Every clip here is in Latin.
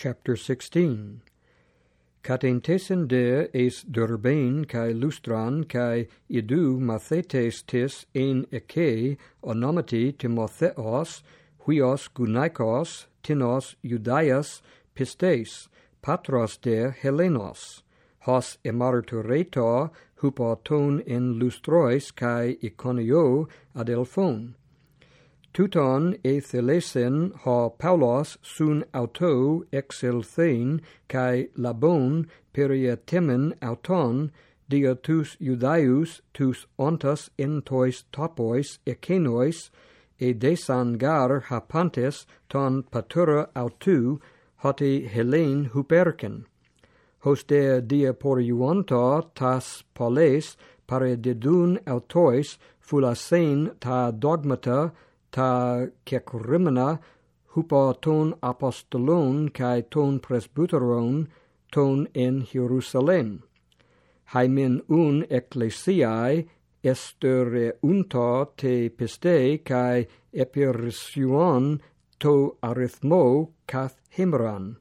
chapter 16. Catentesen de es durbain kai lustran kai idu mathetes tis en eke onomati timotheos huios gunaikos tinos judaias pistes patros de helenos hos emartureto hupoton en lustrois kai iconio adelphon Tuton e thelesen ha Paulos sun auto exelthein kai labon perietemen auton dia tus judaius tus ontas entois topois ekenois e desangar hapantes ton patura autu hoti helen huperken hoste dia poriuonta tas poles paredidun autois fulasein ta dogmata ta kekrimena hupo ton apostolon kai ton presbyteron ton en Jerusalem. Haimen un ecclesiae estere unta te piste kai epirision to arithmo kath himran.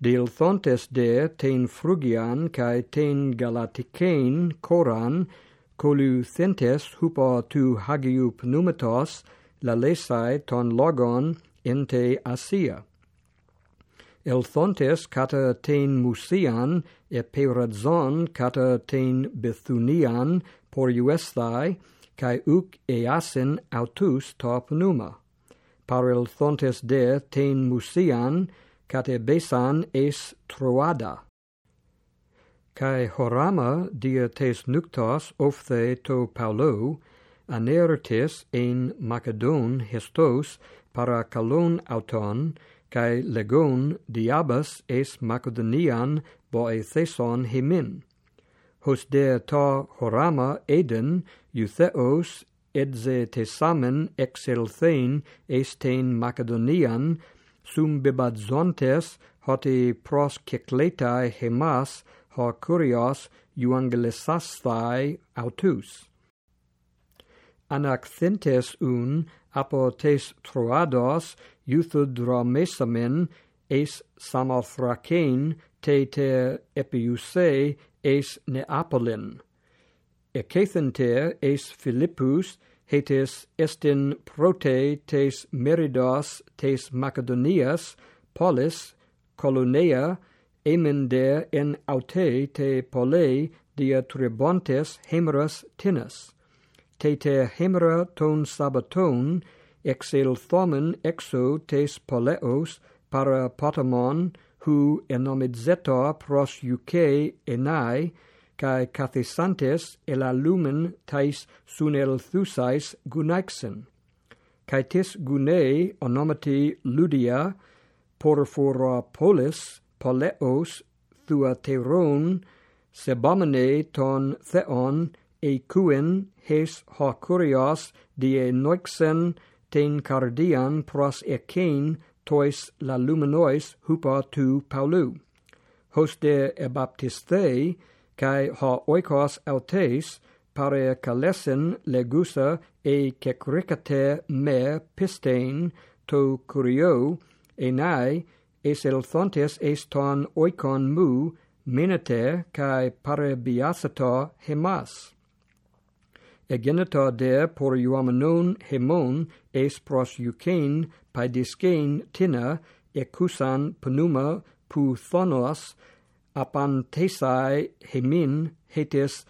Dilthontes de ten frugian kai ten galaticain coran, coluthentes hupa tu hagiu pneumatos, lalesai ton logon ente asia. Elthontes kata ten musian eperazon kata ten bethunian poriuesthai kai uc easin autus ta pneuma. Parelthontes de ten musian kate besan es troada. Kai horama dia tes nuktos ofthe to paulo, anertes en Macedon hestos para calon auton, kai legon diabas es Macedonian boe theson hemin. Hos de ta horama eden eutheos edze tesamen exelthein estein Macedonian, sum bibadzontes hoti pros cecletae hemas ha curios euangelisasthai autus anaxentes un apotes troados euthydramesamen es samothrakein te te epiuse es neapolin. Ecethenter es philippus hetes estin prote tes meridos tes macedonias polis colonea emender en aute te polei dia tribontes hemeras tinus te te hemera ton sabaton, exel thomen exo tes poleos para potamon, hu enomidzeta pros uke enai, cae cathisantes ela lumen tais sunel thusais gunaxen. Cae tis gunei onomati ludia, porfora polis, poleos, thua teron, sebamene ton theon, equin hes ha curios die noixen ten cardian pros ecein tois la luminois hupa tu paulu. hoste e baptistei cae ha oikos autes, pare calesen legusa e cecricate me pistein to curio, enai, es elthontes es ton oikon mu, minete, cae pare biasata hemas. Egeneta de por iuamenon hemon es pros eukein paidiskein tina ekusan pneuma pu thonos apantesai hemin hetes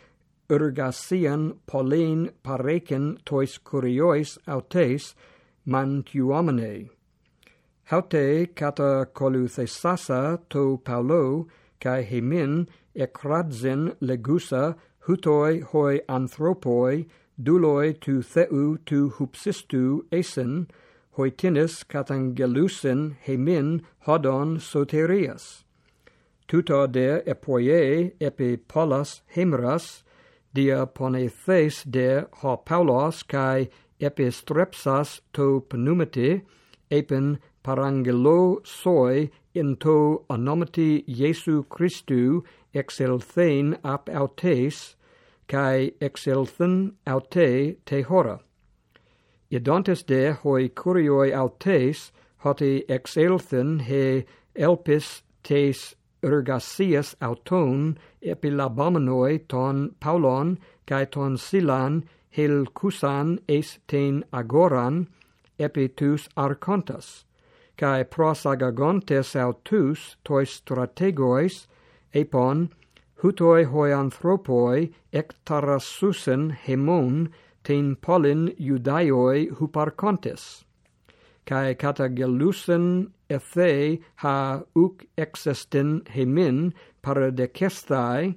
urgasian polein pareken tois curiois autes mantuamene. Haute kata koluthesasa to paulo kai hemin ekradzen legusa hutoi hoi anthropoi duloi tu theu tu hupsistu esen hoitinis katangelusin hemin hodon soterias. Tuta de epoie epi polas hemras dia ponethes de ha paulos kai epistrepsas to pneumati epen parangelo soi in to anomati Jesu Christu exelthein ap autes kai exelthen aute te hora. Idontes de hoi curioi autes hoti exelthen he elpis tes ergasias auton epilabomenoi ton paulon kai ton silan hel kusan es ten agoran epi tus archontas kai prosagagontes autus tois strategois epon hutoi hoi anthropoi ectarasusen hemon ten polin judaioi huparcontes. Kai katagelusen ethe ha uc existen hemin paradecestai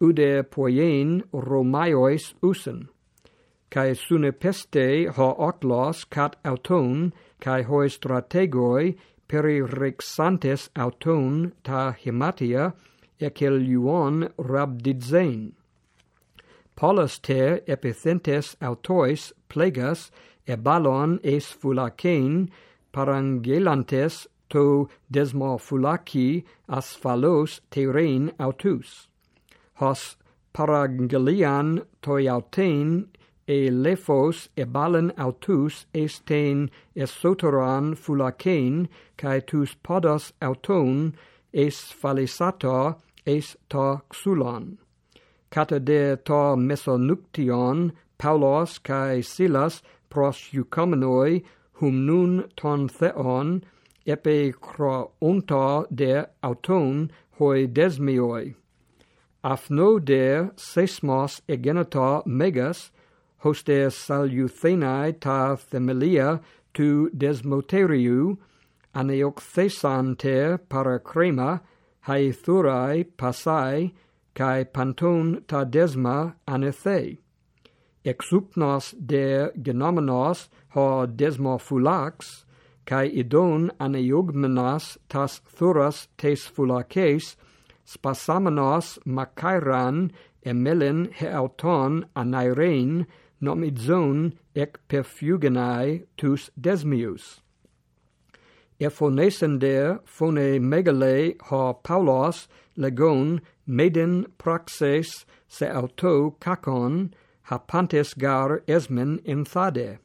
ude poien romaiois usen. Kai sune peste ha otlos cat auton kai hoi strategoi pererexantes auton ta hematia ekelion rabdidzein. Paulus ter epithentes autois plegas ebalon es fulakein parangelantes to desmorfulaki asphalos terrain autus. Hos parangelian toiautein e lephos ebalen autus estein esoteran fulakein, cae tus podos auton es phalesator es ta xulon kata de ta mesonuktion paulos kai silas pros eukomenoi hum nun ton theon epe onta de auton hoi desmioi afno de sesmos egenota megas hoste saluthenai ta themelia tu desmoteriou aneuxesanter paracrima haithurai passai kai panton ta desma anethei exupnos de genomenos ho desmofulax kai idon aneugmenas tas thuras tes fulaces, spasamenos makairan emelen heauton anairein nomidzon ec perfugenae tus desmius. Ephonesim der phone megale ha paulos legon meden praxes se auto kakon ha pantes gar esmen in thade.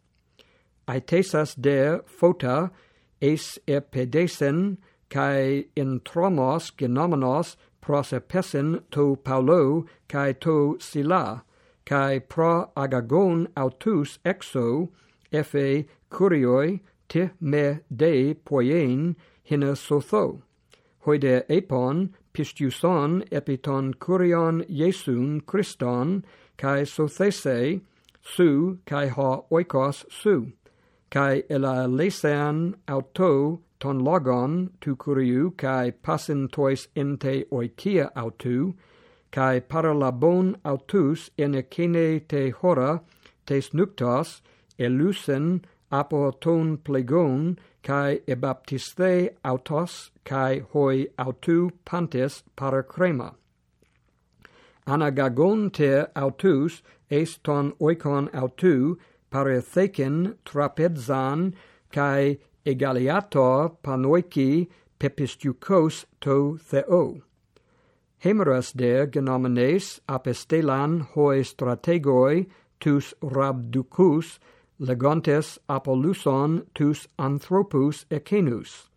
Aetesas der phota es epedesen kai in tromos genomenos prosepesen to paulo kai to sila kai pro agagon autus exo efe curioi te me de poien hina sotho. Hoide epon pistiuson epiton kurion Iesun Christon kai sothese su kai ha oikos su kai ela lesean auto ton logon tu kuriu kai pasintois ente oikia autu kai paralabon autus ene ekene te hora tes nuptos elusen apoton plegon kai ebaptiste autos kai hoi autou pantes parakrema anagagon te autus est ton oikon autou paretheken trapezan kai egaliator panoiki pepistukos to theo. Hemeras de genomenes apostelan hoi strategoi tus rabducus legontes apoluson tus anthropus ecenus,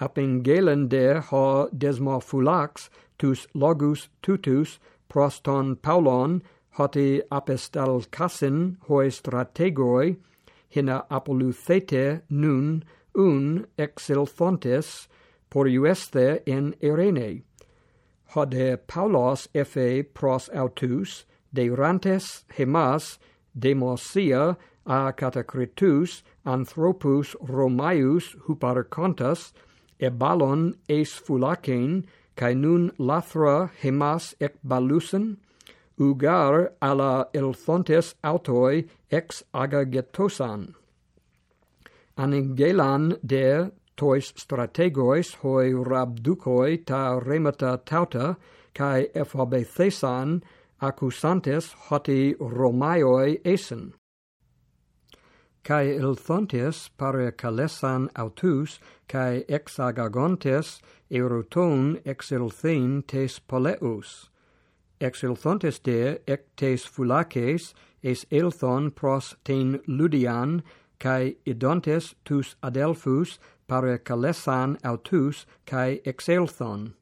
apingelen de ho desmophulax tus logus tutus proston paulon hoti apestalcasin hoi strategoi, hina apoluthete nun un exilthontes poriueste in Irene. Hode Paulos efe pros autus, de rantes hemas, demosia a catacritus anthropus Romaius huparcontas ebalon es fulacen cae nun lathra hemas ec balusen ugar ala elthontes autoi ex agagetosan. Angelan de tois strategois hoi rabducoi ta remata tauta cae ephabethesan accusantes hoti Romaioi esen cae ilthontes pare Calesan autus, cae ex Agagontes exilthein ex tes Poleus. exilthontes de ec tes Fulaces es Elthon pros ten Ludian, kai idontes tus Adelphus pare Calesan autus, cae exelthon